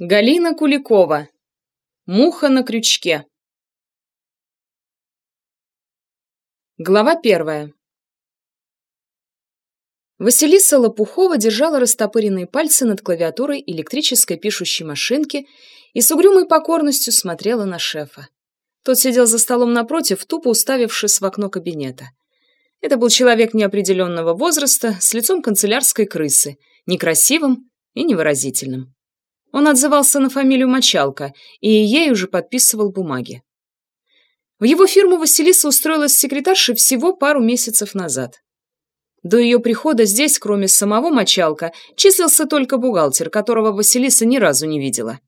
Галина Куликова. Муха на крючке. Глава первая. Василиса Лопухова держала растопыренные пальцы над клавиатурой электрической пишущей машинки и с угрюмой покорностью смотрела на шефа. Тот сидел за столом напротив, тупо уставившись в окно кабинета. Это был человек неопределенного возраста, с лицом канцелярской крысы, некрасивым и невыразительным. Он отзывался на фамилию Мочалка и ей уже подписывал бумаги. В его фирму Василиса устроилась секретаршей всего пару месяцев назад. До ее прихода здесь, кроме самого Мочалка, числился только бухгалтер, которого Василиса ни разу не видела.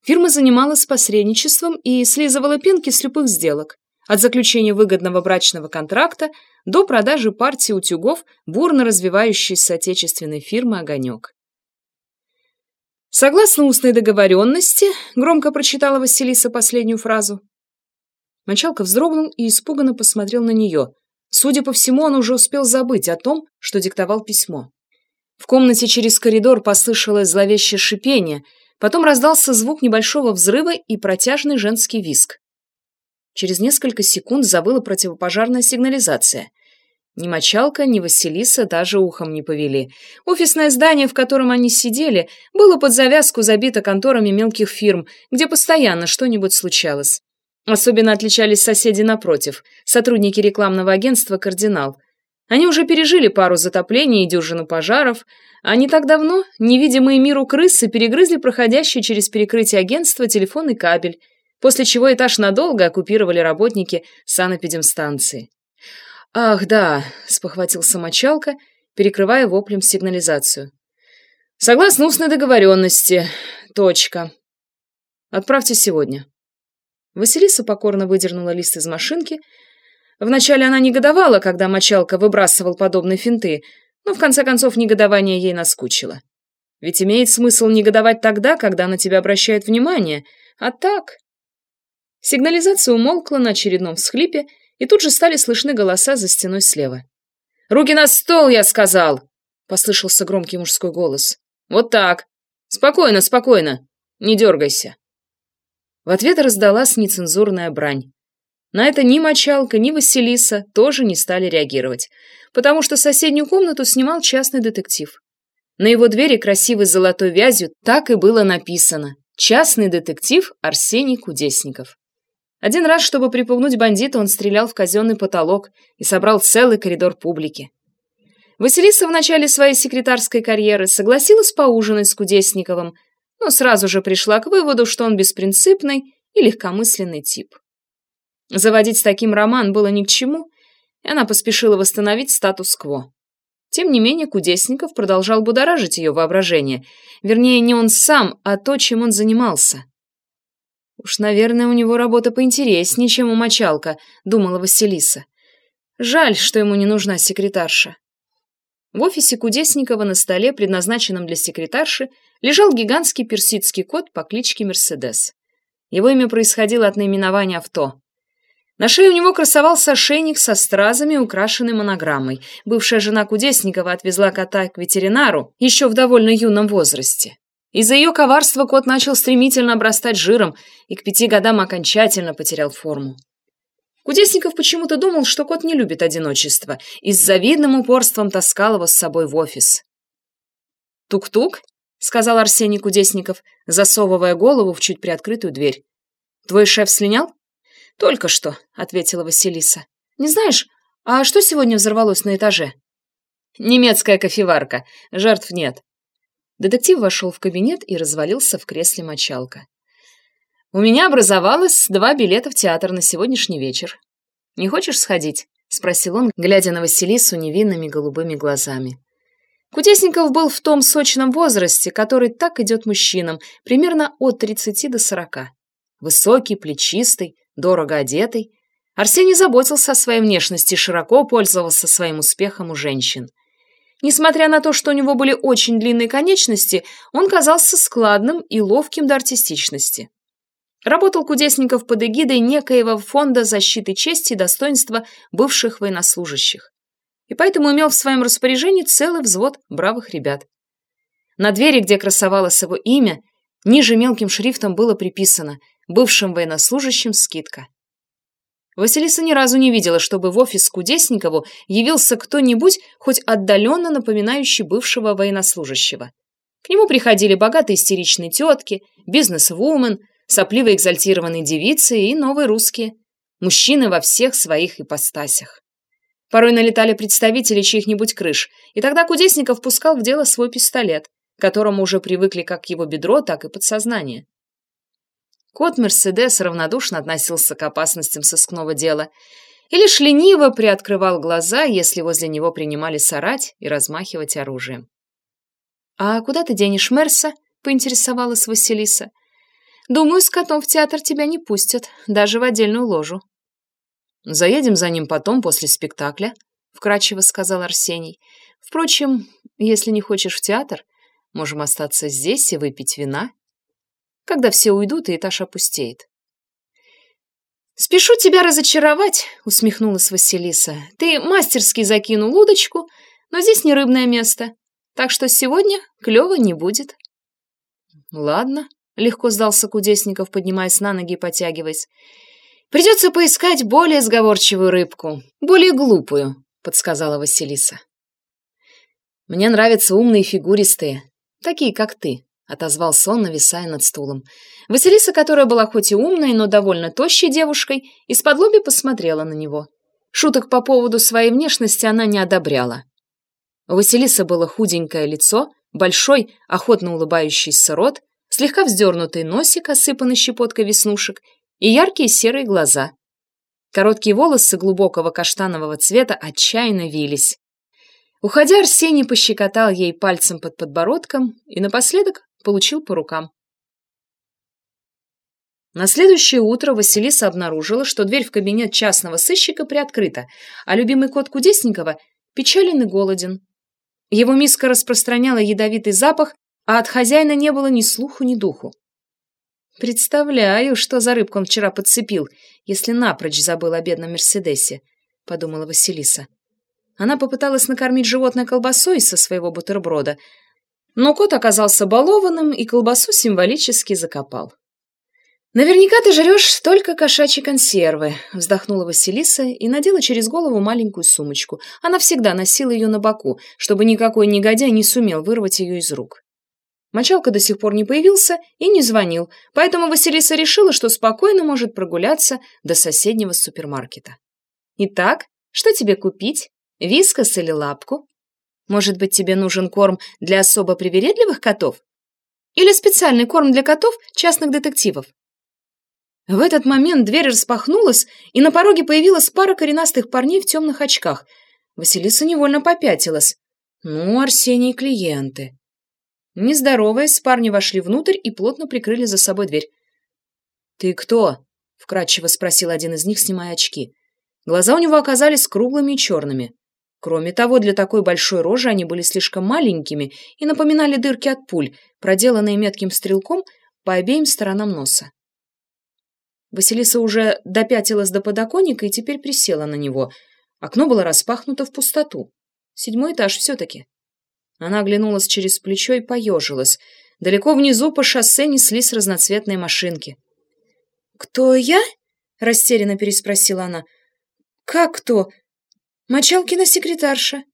Фирма занималась посредничеством и слизывала пенки с любых сделок, от заключения выгодного брачного контракта до продажи партии утюгов бурно развивающейся отечественной фирмы «Огонек». Согласно устной договоренности, громко прочитала Василиса последнюю фразу. Мочалка вздрогнул и испуганно посмотрел на нее. Судя по всему, он уже успел забыть о том, что диктовал письмо. В комнате через коридор послышалось зловещее шипение, потом раздался звук небольшого взрыва и протяжный женский визг. Через несколько секунд завыла противопожарная сигнализация. Ни Мочалка, ни Василиса даже ухом не повели. Офисное здание, в котором они сидели, было под завязку забито конторами мелких фирм, где постоянно что-нибудь случалось. Особенно отличались соседи напротив, сотрудники рекламного агентства «Кардинал». Они уже пережили пару затоплений и дюжину пожаров, а не так давно невидимые миру крысы перегрызли проходящий через перекрытие агентства телефонный кабель, после чего этаж надолго оккупировали работники санэпидемстанции. «Ах, да», — спохватился Мочалка, перекрывая воплем сигнализацию. «Согласно устной договоренности. Точка. Отправьте сегодня». Василиса покорно выдернула лист из машинки. Вначале она негодовала, когда Мочалка выбрасывал подобные финты, но в конце концов негодование ей наскучило. Ведь имеет смысл негодовать тогда, когда на тебя обращают внимание, а так... Сигнализация умолкла на очередном всхлипе, и тут же стали слышны голоса за стеной слева. «Руки на стол, я сказал!» — послышался громкий мужской голос. «Вот так! Спокойно, спокойно! Не дергайся!» В ответ раздалась нецензурная брань. На это ни Мочалка, ни Василиса тоже не стали реагировать, потому что соседнюю комнату снимал частный детектив. На его двери красивой золотой вязью так и было написано «Частный детектив Арсений Кудесников». Один раз, чтобы припугнуть бандита, он стрелял в казенный потолок и собрал целый коридор публики. Василиса в начале своей секретарской карьеры согласилась поужинать с Кудесниковым, но сразу же пришла к выводу, что он беспринципный и легкомысленный тип. Заводить с таким роман было ни к чему, и она поспешила восстановить статус-кво. Тем не менее, Кудесников продолжал будоражить ее воображение. Вернее, не он сам, а то, чем он занимался. «Уж, наверное, у него работа поинтереснее, чем у мочалка», — думала Василиса. «Жаль, что ему не нужна секретарша». В офисе Кудесникова на столе, предназначенном для секретарши, лежал гигантский персидский кот по кличке Мерседес. Его имя происходило от наименования авто. На шее у него красовался ошейник со стразами, украшенный монограммой. Бывшая жена Кудесникова отвезла кота к ветеринару еще в довольно юном возрасте. Из-за ее коварства кот начал стремительно обрастать жиром и к пяти годам окончательно потерял форму. Кудесников почему-то думал, что кот не любит одиночество и с завидным упорством таскал его с собой в офис. «Тук-тук», — сказал Арсений Кудесников, засовывая голову в чуть приоткрытую дверь. «Твой шеф слинял?» «Только что», — ответила Василиса. «Не знаешь, а что сегодня взорвалось на этаже?» «Немецкая кофеварка. Жертв нет. Детектив вошел в кабинет и развалился в кресле мочалка. «У меня образовалось два билета в театр на сегодняшний вечер. Не хочешь сходить?» — спросил он, глядя на Василису невинными голубыми глазами. Кудесников был в том сочном возрасте, который так идет мужчинам, примерно от 30 до 40. Высокий, плечистый, дорого одетый. Арсений заботился о своей внешности и широко пользовался своим успехом у женщин. Несмотря на то, что у него были очень длинные конечности, он казался складным и ловким до артистичности. Работал Кудесников под эгидой некоего фонда защиты чести и достоинства бывших военнослужащих. И поэтому имел в своем распоряжении целый взвод бравых ребят. На двери, где красовалось его имя, Ниже мелким шрифтом было приписано «Бывшим военнослужащим скидка». Василиса ни разу не видела, чтобы в офис Кудесникову явился кто-нибудь, хоть отдаленно напоминающий бывшего военнослужащего. К нему приходили богатые истеричные тетки, бизнес-вумен, сопливо экзальтированные девицы и новые русские. Мужчины во всех своих ипостасях. Порой налетали представители чьих-нибудь крыш, и тогда Кудесников пускал в дело свой пистолет, к которому уже привыкли как его бедро, так и подсознание. Кот Мерседес равнодушно относился к опасностям сыскного дела и лишь лениво приоткрывал глаза, если возле него принимали сорать и размахивать оружием. «А куда ты денешь Мерса?» — поинтересовалась Василиса. «Думаю, с котом в театр тебя не пустят, даже в отдельную ложу». «Заедем за ним потом, после спектакля», — вкратчиво сказал Арсений. «Впрочем, если не хочешь в театр, можем остаться здесь и выпить вина. Когда все уйдут, и этаж опустеет». «Спешу тебя разочаровать», — усмехнулась Василиса. «Ты мастерски закинул удочку, но здесь не рыбное место. Так что сегодня клёво не будет. Ладно, легко сдался Кудесников, поднимаясь на ноги и потягиваясь. Придется поискать более сговорчивую рыбку, более глупую, подсказала Василиса. Мне нравятся умные фигуристые, такие как ты, отозвался он, нависая над стулом. Василиса, которая была хоть и умной, но довольно тощей девушкой, из-под лоби посмотрела на него. Шуток по поводу своей внешности она не одобряла. У Василисы было худенькое лицо, большой, охотно улыбающийся рот, слегка вздернутый носик, осыпанный щепоткой веснушек, и яркие серые глаза. Короткие волосы глубокого каштанового цвета отчаянно вились. Уходя, Арсений пощекотал ей пальцем под подбородком и напоследок получил по рукам. На следующее утро Василиса обнаружила, что дверь в кабинет частного сыщика приоткрыта, а любимый кот Кудесникова печален и голоден. Его миска распространяла ядовитый запах, а от хозяина не было ни слуху, ни духу. «Представляю, что за рыбку он вчера подцепил, если напрочь забыл о бедном Мерседесе», — подумала Василиса. Она попыталась накормить животное колбасой со своего бутерброда, но кот оказался балованным и колбасу символически закопал. «Наверняка ты жрешь только кошачьи консервы», — вздохнула Василиса и надела через голову маленькую сумочку. Она всегда носила ее на боку, чтобы никакой негодяй не сумел вырвать ее из рук. Мочалка до сих пор не появился и не звонил, поэтому Василиса решила, что спокойно может прогуляться до соседнего супермаркета. «Итак, что тебе купить? Вискас или лапку? Может быть, тебе нужен корм для особо привередливых котов? Или специальный корм для котов частных детективов?» В этот момент дверь распахнулась, и на пороге появилась пара коренастых парней в темных очках. Василиса невольно попятилась. Ну, Арсений клиенты. Не здороваясь, парни вошли внутрь и плотно прикрыли за собой дверь. «Ты кто?» — вкратчиво спросил один из них, снимая очки. Глаза у него оказались круглыми и черными. Кроме того, для такой большой рожи они были слишком маленькими и напоминали дырки от пуль, проделанные метким стрелком по обеим сторонам носа. Василиса уже допятилась до подоконника и теперь присела на него. Окно было распахнуто в пустоту. Седьмой этаж все-таки. Она оглянулась через плечо и поежилась. Далеко внизу по шоссе неслись разноцветные машинки. «Кто я?» — растерянно переспросила она. «Как кто? Мочалкина секретарша».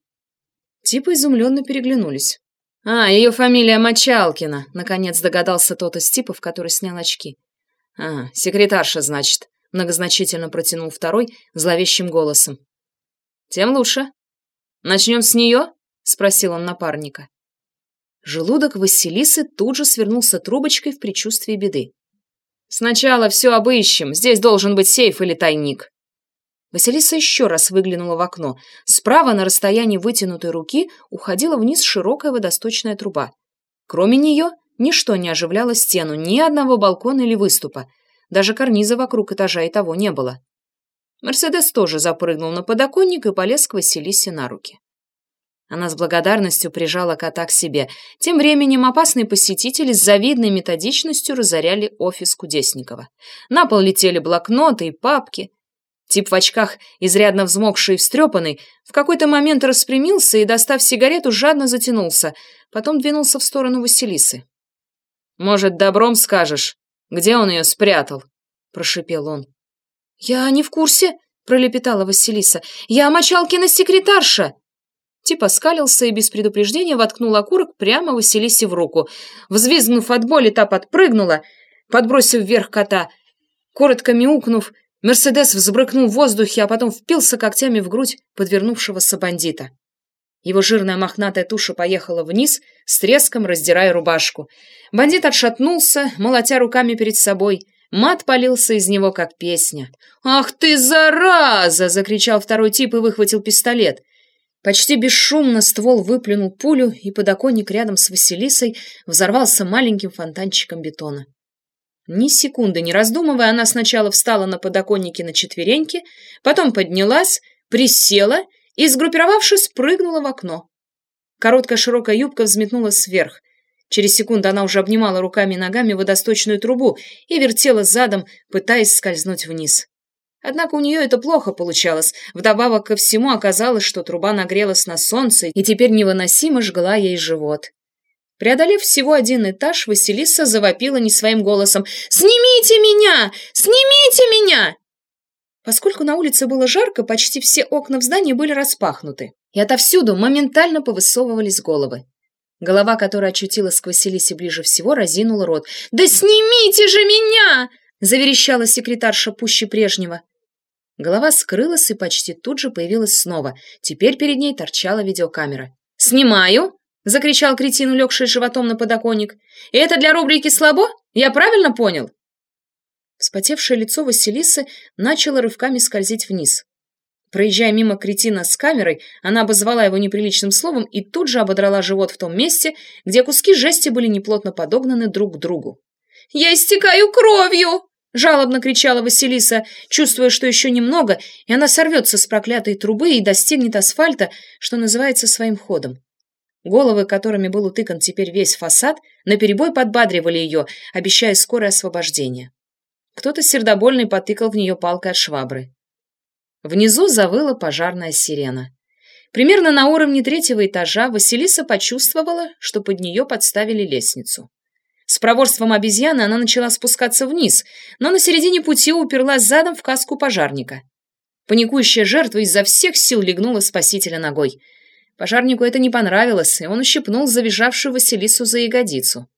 Типы изумленно переглянулись. «А, ее фамилия Мочалкина», — наконец догадался тот из типов, который снял очки. «А, секретарша, значит», — многозначительно протянул второй зловещим голосом. «Тем лучше. Начнем с нее?» — спросил он напарника. Желудок Василисы тут же свернулся трубочкой в предчувствии беды. «Сначала все обыщем. Здесь должен быть сейф или тайник». Василиса еще раз выглянула в окно. Справа на расстоянии вытянутой руки уходила вниз широкая водосточная труба. Кроме нее Ничто не оживляло стену, ни одного балкона или выступа. Даже карниза вокруг этажа и того не было. Мерседес тоже запрыгнул на подоконник и полез к Василисе на руки. Она с благодарностью прижала кота к себе. Тем временем опасные посетители с завидной методичностью разоряли офис Кудесникова. На пол летели блокноты и папки. Тип в очках, изрядно взмокший и встрепанный, в какой-то момент распрямился и, достав сигарету, жадно затянулся, потом двинулся в сторону Василисы. Может, добром скажешь, где он ее спрятал?» — прошипел он. «Я не в курсе», — пролепетала Василиса. «Я Мочалкина секретарша!» Тип оскалился и без предупреждения воткнул окурок прямо Василисе в руку. Взвизгнув от боли, та подпрыгнула, подбросив вверх кота. Коротко мяукнув, Мерседес взбрыкнул в воздухе, а потом впился когтями в грудь подвернувшегося бандита. Его жирная мохнатая туша поехала вниз, с треском раздирая рубашку. Бандит отшатнулся, молотя руками перед собой. Мат полился из него, как песня. «Ах ты, зараза!» — закричал второй тип и выхватил пистолет. Почти бесшумно ствол выплюнул пулю, и подоконник рядом с Василисой взорвался маленьким фонтанчиком бетона. Ни секунды не раздумывая, она сначала встала на подоконнике на четвереньки, потом поднялась, присела и, сгруппировавшись, прыгнула в окно. Короткая широкая юбка взметнулась вверх. Через секунду она уже обнимала руками и ногами водосточную трубу и вертела задом, пытаясь скользнуть вниз. Однако у нее это плохо получалось. Вдобавок ко всему оказалось, что труба нагрелась на солнце и теперь невыносимо жгла ей живот. Преодолев всего один этаж, Василиса завопила не своим голосом «Снимите меня! Снимите меня!» Поскольку на улице было жарко, почти все окна в здании были распахнуты, и отовсюду моментально повысовывались головы. Голова, которая очутилась к Василисе ближе всего, разинула рот. «Да снимите же меня!» — заверещала секретарша пуще прежнего. Голова скрылась и почти тут же появилась снова. Теперь перед ней торчала видеокамера. «Снимаю!» — закричал кретин, улегший животом на подоконник. «И это для рубрики «Слабо»? Я правильно понял?» Вспотевшее лицо Василисы начало рывками скользить вниз. Проезжая мимо кретина с камерой, она обозвала его неприличным словом и тут же ободрала живот в том месте, где куски жести были неплотно подогнаны друг к другу. «Я истекаю кровью!» Жалобно кричала Василиса, чувствуя, что еще немного, и она сорвется с проклятой трубы и достигнет асфальта, что называется своим ходом. Головы, которыми был утыкан теперь весь фасад, наперебой подбадривали ее, обещая скорое освобождение. Кто-то сердобольный потыкал в нее палкой от швабры. Внизу завыла пожарная сирена. Примерно на уровне третьего этажа Василиса почувствовала, что под нее подставили лестницу. С проворством обезьяны она начала спускаться вниз, но на середине пути уперлась задом в каску пожарника. Паникующая жертва изо всех сил легнула спасителя ногой. Пожарнику это не понравилось, и он ущипнул завизжавшую Василису за ягодицу.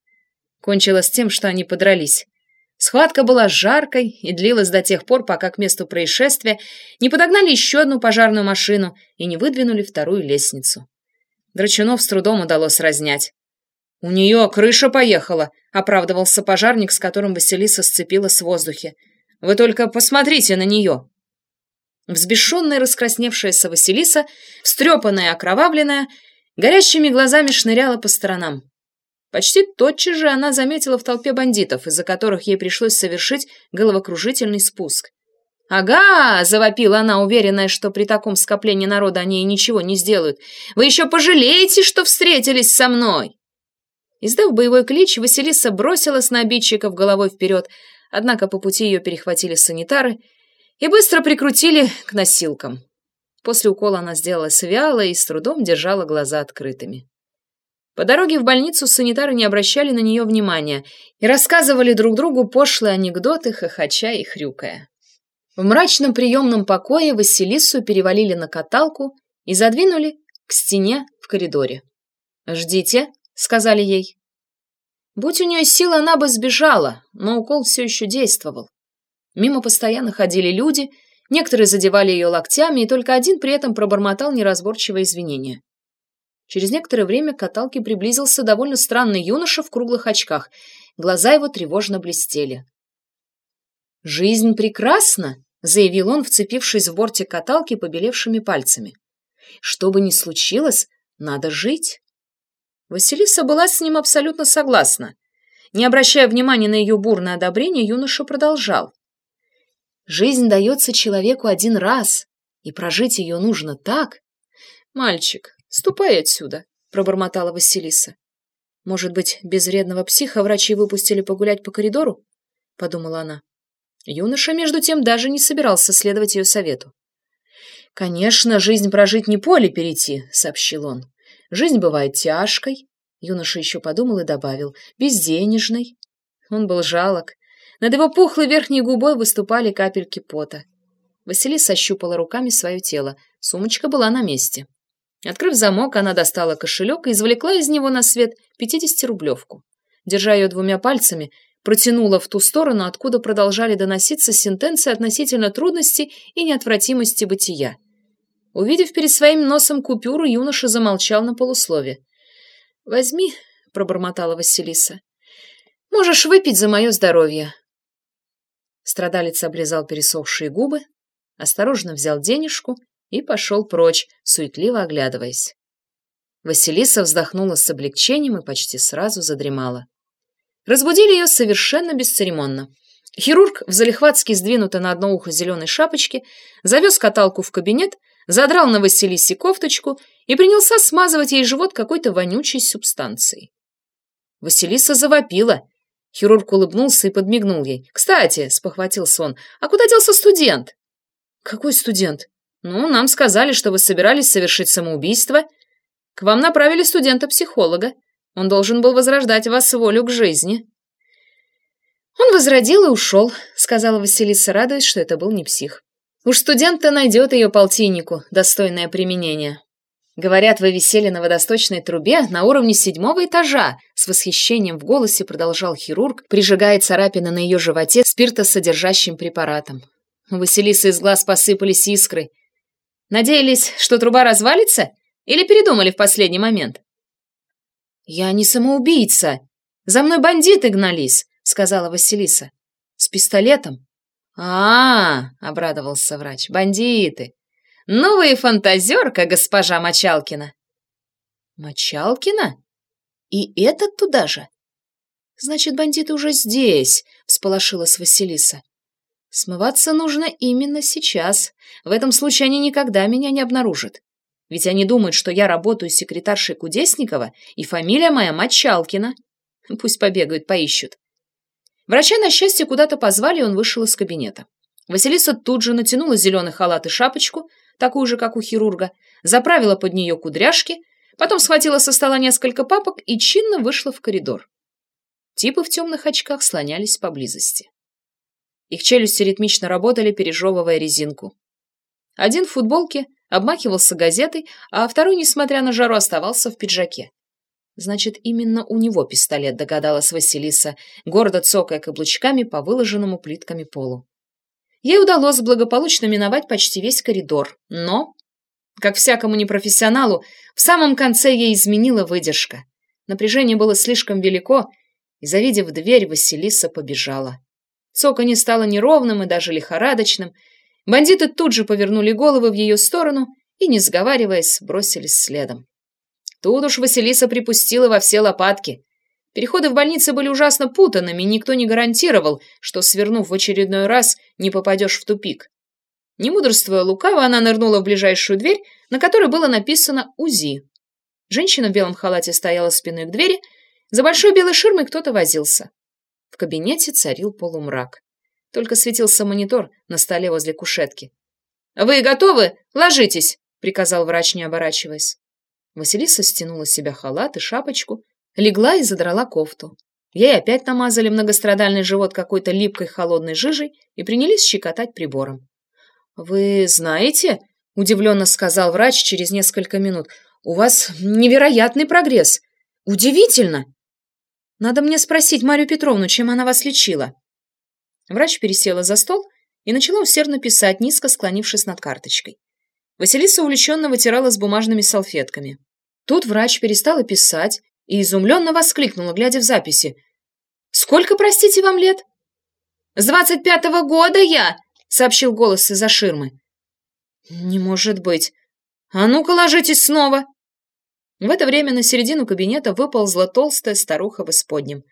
Кончилось тем, что они подрались. Схватка была жаркой и длилась до тех пор, пока к месту происшествия не подогнали еще одну пожарную машину и не выдвинули вторую лестницу. Драчунов с трудом удалось разнять. «У нее крыша поехала», — оправдывался пожарник, с которым Василиса сцепилась в воздухе. «Вы только посмотрите на нее!» Взбешенная раскрасневшаяся Василиса, встрепанная и окровавленная, горящими глазами шныряла по сторонам. Почти тотчас же она заметила в толпе бандитов, из-за которых ей пришлось совершить головокружительный спуск. «Ага!» — завопила она, уверенная, что при таком скоплении народа они ей ничего не сделают. «Вы еще пожалеете, что встретились со мной!» Издав боевой клич, Василиса бросилась на обидчиков головой вперед, однако по пути ее перехватили санитары и быстро прикрутили к носилкам. После укола она сделалась вяло и с трудом держала глаза открытыми. По дороге в больницу санитары не обращали на нее внимания и рассказывали друг другу пошлые анекдоты, хохоча и хрюкая. В мрачном приемном покое Василису перевалили на каталку и задвинули к стене в коридоре. «Ждите», сказали ей. Будь у нее сила, она бы сбежала, но укол все еще действовал. Мимо постоянно ходили люди, некоторые задевали ее локтями, и только один при этом пробормотал неразборчивое извинение. Через некоторое время к каталке приблизился довольно странный юноша в круглых очках. Глаза его тревожно блестели. «Жизнь прекрасна!» — заявил он, вцепившись в бортик каталки побелевшими пальцами. «Что бы ни случилось, надо жить!» Василиса была с ним абсолютно согласна. Не обращая внимания на ее бурное одобрение, юноша продолжал. «Жизнь дается человеку один раз, и прожить ее нужно так...» «Мальчик, ступай отсюда», — пробормотала Василиса. «Может быть, без вредного психа врачи выпустили погулять по коридору?» — подумала она. Юноша, между тем, даже не собирался следовать ее совету. «Конечно, жизнь прожить не поле перейти», — сообщил он. Жизнь бывает тяжкой, Юноша еще подумал и добавил. Безденежный. Он был жалок. Над его пухлой верхней губой выступали капельки пота. Василиса ощупала руками свое тело. Сумочка была на месте. Открыв замок, она достала кошелек и извлекла из него на свет 50-рублевку. Держа ее двумя пальцами, протянула в ту сторону, откуда продолжали доноситься сентенции относительно трудностей и неотвратимости бытия. Увидев перед своим носом купюру, юноша замолчал на полуслове. «Возьми», — пробормотала Василиса. «Можешь выпить за мое здоровье». Страдалец облизал пересохшие губы, осторожно взял денежку и пошел прочь, суетливо оглядываясь. Василиса вздохнула с облегчением и почти сразу задремала. Разбудили ее совершенно бесцеремонно. Хирург в залихватски сдвинутой на одно ухо зеленой шапочке завез каталку в кабинет, задрал на Василисе кофточку и принялся смазывать ей живот какой-то вонючей субстанцией. Василиса завопила. Хирург улыбнулся и подмигнул ей. «Кстати», — спохватился он, — «а куда делся студент?» «Какой студент?» «Ну, нам сказали, что вы собирались совершить самоубийство. К вам направили студента-психолога. Он должен был возрождать вас волю к жизни». «Он возродил и ушел», — сказала Василиса, радуясь, что это был не псих. «Уж студент-то найдет ее полтиннику, достойное применение». «Говорят, вы висели на водосточной трубе на уровне седьмого этажа», с восхищением в голосе продолжал хирург, прижигая царапины на ее животе спиртосодержащим препаратом. У Василисы из глаз посыпались искры. Надеялись, что труба развалится? Или передумали в последний момент? «Я не самоубийца. За мной бандиты гнались», — сказала Василиса. «С пистолетом». «А, -а, -а — обрадовался врач, — бандиты. Ну вы и фантазерка, госпожа Мочалкина». «Мочалкина? И этот туда же?» «Значит, бандиты уже здесь», — всполошилась Василиса. Смываться нужно именно сейчас. В этом случае они никогда меня не обнаружат. Ведь они думают, что я работаю секретаршей Кудесникова, и фамилия моя Мочалкина. Пусть побегают, поищут. Врача, на счастье, куда-то позвали, и он вышел из кабинета. Василиса тут же натянула зеленый халат и шапочку, такую же, как у хирурга, заправила под нее кудряшки, потом схватила со стола несколько папок и чинно вышла в коридор. Типы в темных очках слонялись поблизости. Их челюсти ритмично работали, пережевывая резинку. Один в футболке обмахивался газетой, а второй, несмотря на жару, оставался в пиджаке. Значит, именно у него пистолет, догадалась Василиса, гордо цокая каблучками по выложенному плитками полу. Ей удалось благополучно миновать почти весь коридор, но, как всякому непрофессионалу, в самом конце ей изменила выдержка. Напряжение было слишком велико, и, завидев дверь, Василиса побежала. Цоканье стало неровным и даже лихорадочным. Бандиты тут же повернули головы в ее сторону и, не сговариваясь, бросились следом. Тут уж Василиса припустила во все лопатки. Переходы в больнице были ужасно путанными, никто не гарантировал, что, свернув в очередной раз, не попадешь в тупик. Не мудрствуя лукаво, она нырнула в ближайшую дверь, на которой было написано «УЗИ». Женщина в белом халате стояла спиной к двери, за большой белой ширмой кто-то возился. В кабинете царил полумрак. Только светился монитор на столе возле кушетки. «Вы готовы? Ложитесь!» — приказал врач, не оборачиваясь. Василиса стянула с себя халат и шапочку, легла и задрала кофту. Ей опять намазали многострадальный живот какой-то липкой холодной жижей и принялись щекотать прибором. «Вы знаете?» — удивленно сказал врач через несколько минут. «У вас невероятный прогресс! Удивительно!» Надо мне спросить Марию Петровну, чем она вас лечила». Врач пересела за стол и начала усердно писать, низко склонившись над карточкой. Василиса увлеченно вытирала с бумажными салфетками. Тут врач перестала писать и изумленно воскликнула, глядя в записи. «Сколько, простите, вам лет?» «С двадцать пятого года я!» — сообщил голос из-за ширмы. «Не может быть! А ну-ка ложитесь снова!» В это время на середину кабинета выползла толстая старуха в исподнем.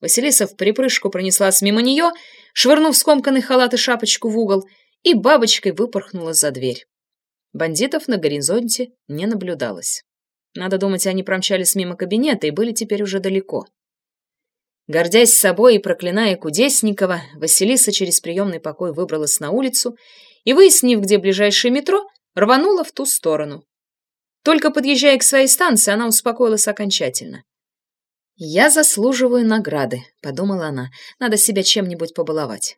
Василиса в припрыжку пронеслась мимо нее, швырнув скомканный халат и шапочку в угол, и бабочкой выпорхнула за дверь. Бандитов на горизонте не наблюдалось. Надо думать, они промчались мимо кабинета и были теперь уже далеко. Гордясь собой и проклиная Кудесникова, Василиса через приемный покой выбралась на улицу и, выяснив, где ближайшее метро, рванула в ту сторону. Только подъезжая к своей станции, она успокоилась окончательно. «Я заслуживаю награды», — подумала она. «Надо себя чем-нибудь побаловать».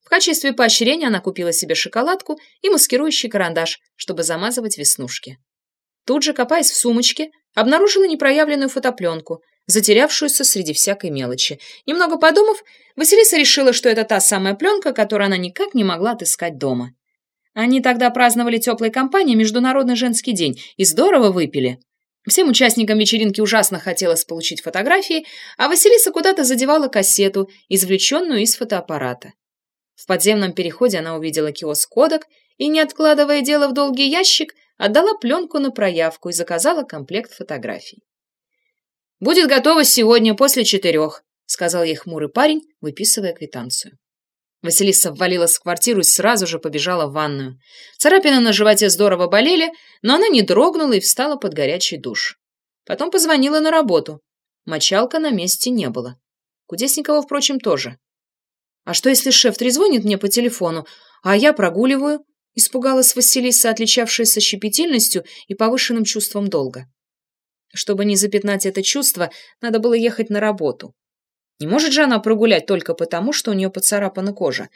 В качестве поощрения она купила себе шоколадку и маскирующий карандаш, чтобы замазывать веснушки. Тут же, копаясь в сумочке, обнаружила непроявленную фотопленку, затерявшуюся среди всякой мелочи. Немного подумав, Василиса решила, что это та самая пленка, которую она никак не могла отыскать дома. Они тогда праздновали теплой компанией Международный женский день и здорово выпили. Всем участникам вечеринки ужасно хотелось получить фотографии, а Василиса куда-то задевала кассету, извлеченную из фотоаппарата. В подземном переходе она увидела киоск «Кодек» и, не откладывая дело в долгий ящик, отдала пленку на проявку и заказала комплект фотографий. «Будет готово сегодня после четырех», — сказал ей хмурый парень, выписывая квитанцию. Василиса ввалилась в квартиру и сразу же побежала в ванную. Царапины на животе здорово болели, но она не дрогнула и встала под горячий душ. Потом позвонила на работу. Мочалка на месте не было. Кудесникова, впрочем, тоже. «А что, если шеф трезвонит мне по телефону, а я прогуливаю?» Испугалась Василиса, отличавшаяся щепетильностью и повышенным чувством долга. Чтобы не запятнать это чувство, надо было ехать на работу. Не может же она прогулять только потому, что у нее поцарапана кожа.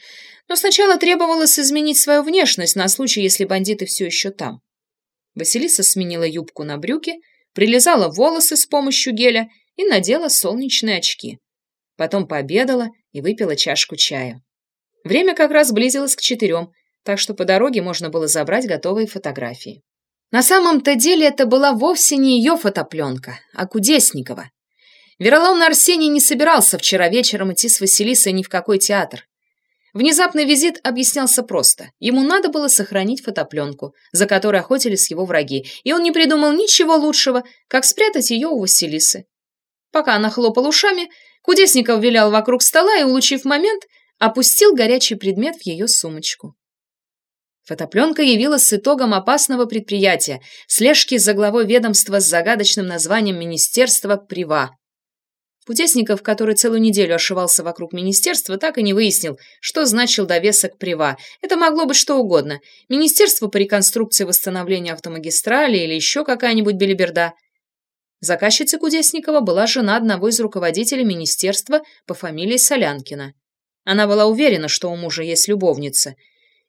Но сначала требовалось изменить свою внешность на случай, если бандиты все еще там. Василиса сменила юбку на брюки, прилизала волосы с помощью геля и надела солнечные очки. Потом пообедала и выпила чашку чая. Время как раз близилось к четырем, так что по дороге можно было забрать готовые фотографии. На самом-то деле это была вовсе не ее фотопленка, а Кудесникова. Вероломный Арсений не собирался вчера вечером идти с Василисой ни в какой театр. Внезапный визит объяснялся просто. Ему надо было сохранить фотопленку, за которой охотились его враги, и он не придумал ничего лучшего, как спрятать ее у Василисы. Пока она хлопала ушами, Кудесников вилял вокруг стола и, улучив момент, опустил горячий предмет в ее сумочку. Фотопленка явилась с итогом опасного предприятия – слежки за главой ведомства с загадочным названием Министерства Прива. Путесников, который целую неделю ошивался вокруг министерства, так и не выяснил, что значил довесок прива. Это могло быть что угодно. Министерство по реконструкции и восстановлению автомагистрали или еще какая-нибудь белиберда. Заказчицей Кудесникова была жена одного из руководителей министерства по фамилии Солянкина. Она была уверена, что у мужа есть любовница,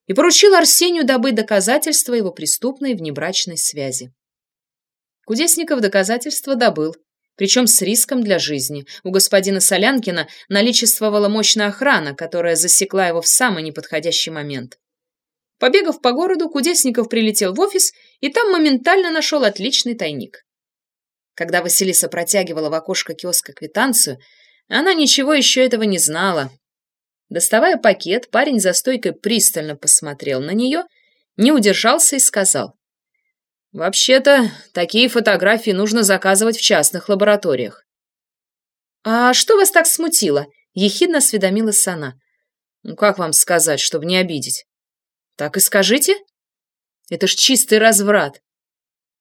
и поручила Арсению добыть доказательства его преступной внебрачной связи. Кудесников доказательства добыл, причем с риском для жизни. У господина Солянкина наличествовала мощная охрана, которая засекла его в самый неподходящий момент. Побегав по городу, Кудесников прилетел в офис и там моментально нашел отличный тайник. Когда Василиса протягивала в окошко киоска квитанцию, она ничего еще этого не знала. Доставая пакет, парень за стойкой пристально посмотрел на нее, не удержался и сказал. Вообще-то, такие фотографии нужно заказывать в частных лабораториях. А что вас так смутило? Ехидно осведомилась она. Ну, как вам сказать, чтобы не обидеть? Так и скажите. Это ж чистый разврат.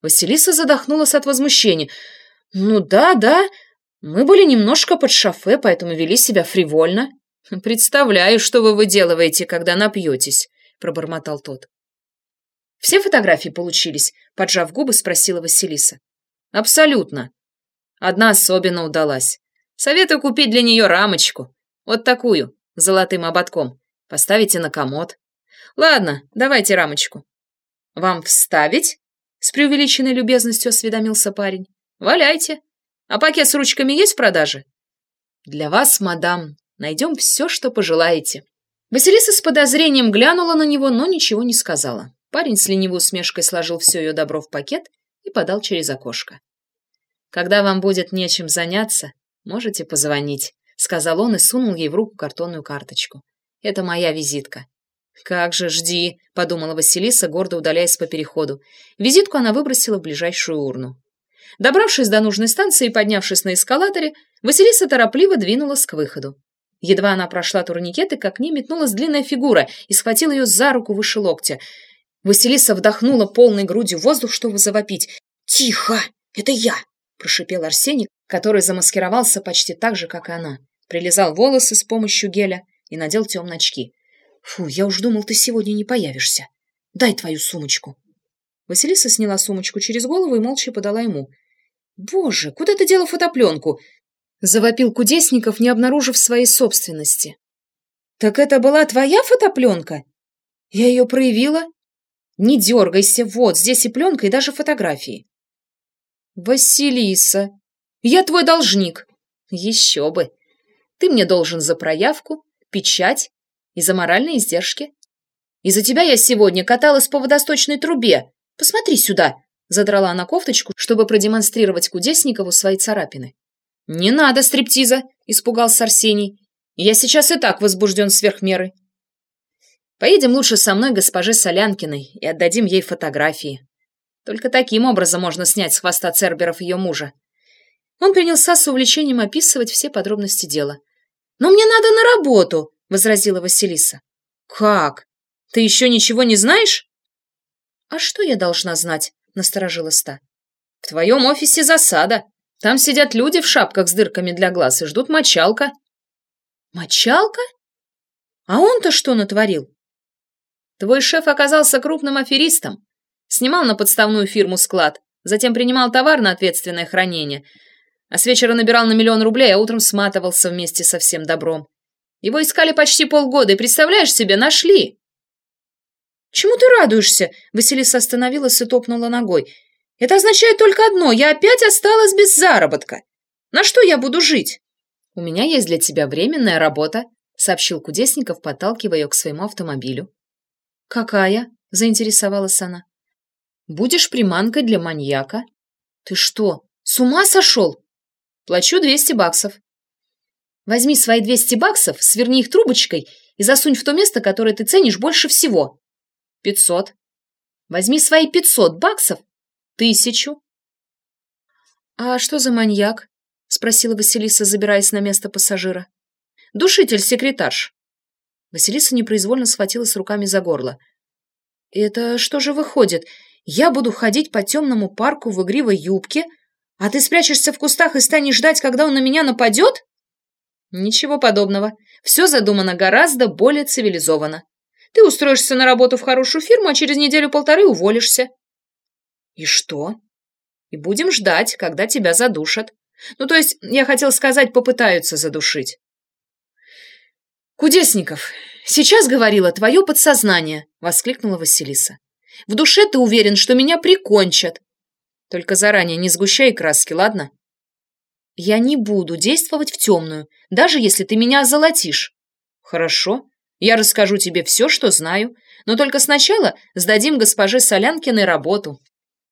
Василиса задохнулась от возмущения. Ну да, да, мы были немножко под шофе, поэтому вели себя фривольно. Представляю, что вы выделываете, когда напьетесь, пробормотал тот. Все фотографии получились? Поджав губы, спросила Василиса. Абсолютно. Одна особенно удалась. Советую купить для нее рамочку. Вот такую, с золотым ободком. Поставите на комод. Ладно, давайте рамочку. Вам вставить? С преувеличенной любезностью осведомился парень. Валяйте. А пакет с ручками есть в продаже? Для вас, мадам, найдем все, что пожелаете. Василиса с подозрением глянула на него, но ничего не сказала. Парень с ленивой усмешкой сложил все ее добро в пакет и подал через окошко. «Когда вам будет нечем заняться, можете позвонить», — сказал он и сунул ей в руку картонную карточку. «Это моя визитка». «Как же, жди», — подумала Василиса, гордо удаляясь по переходу. Визитку она выбросила в ближайшую урну. Добравшись до нужной станции и поднявшись на эскалаторе, Василиса торопливо двинулась к выходу. Едва она прошла турникеты, как к ней метнулась длинная фигура и схватила ее за руку выше локтя. Василиса вдохнула полной грудью воздух, чтобы завопить. «Тихо! Это я!» – прошипел Арсений, который замаскировался почти так же, как и она. Прилизал волосы с помощью геля и надел темные очки. «Фу, я уж думал, ты сегодня не появишься. Дай твою сумочку». Василиса сняла сумочку через голову и молча подала ему. «Боже, куда ты дела фотопленку? Завопил Кудесников, не обнаружив своей собственности. «Так это была твоя фотопленка? Я ее проявила?» «Не дергайся, вот, здесь и пленка, и даже фотографии». «Василиса, я твой должник». «Еще бы. Ты мне должен за проявку, печать и за моральные издержки. Из-за тебя я сегодня каталась по водосточной трубе. Посмотри сюда!» Задрала она кофточку, чтобы продемонстрировать Кудесникову свои царапины. «Не надо стриптиза!» — испугался Арсений. «Я сейчас и так возбужден сверх меры. Поедем лучше со мной госпоже Солянкиной и отдадим ей фотографии. Только таким образом можно снять с хвоста Церберов ее мужа. Он принялся с увлечением описывать все подробности дела. «Но мне надо на работу!» — возразила Василиса. «Как? Ты еще ничего не знаешь?» «А что я должна знать?» — насторожилась та. «В твоем офисе засада. Там сидят люди в шапках с дырками для глаз и ждут мочалка». «Мочалка? А он-то что натворил?» Твой шеф оказался крупным аферистом. Снимал на подставную фирму склад, затем принимал товар на ответственное хранение, а с вечера набирал на миллион рублей, а утром сматывался вместе со всем добром. Его искали почти полгода, и, представляешь себе, нашли. «Чему ты радуешься?» Василиса остановилась и топнула ногой. «Это означает только одно. Я опять осталась без заработка. На что я буду жить?» «У меня есть для тебя временная работа», сообщил Кудесников, подталкивая ее к своему автомобилю. «Какая?» — заинтересовалась она. «Будешь приманкой для маньяка». «Ты что, с ума сошел?» «Плачу 200 баксов». «Возьми свои 200 баксов, сверни их трубочкой и засунь в то место, которое ты ценишь больше всего». «Пятьсот». «Возьми свои 500 баксов, тысячу». «А что за маньяк?» — спросила Василиса, забираясь на место пассажира. «Душитель-секретарш». Василиса непроизвольно схватилась руками за горло. «Это что же выходит? Я буду ходить по темному парку в игривой юбке, а ты спрячешься в кустах и станешь ждать, когда он на меня нападет?» «Ничего подобного. Все задумано гораздо более цивилизованно. Ты устроишься на работу в хорошую фирму, а через неделю-полторы уволишься». «И что?» «И будем ждать, когда тебя задушат. Ну, то есть, я хотел сказать, попытаются задушить». «Кудесников, сейчас говорила твое подсознание!» — воскликнула Василиса. «В душе ты уверен, что меня прикончат. Только заранее не сгущай краски, ладно?» «Я не буду действовать в темную, даже если ты меня озолотишь». «Хорошо, я расскажу тебе все, что знаю, но только сначала сдадим госпоже Солянкиной работу».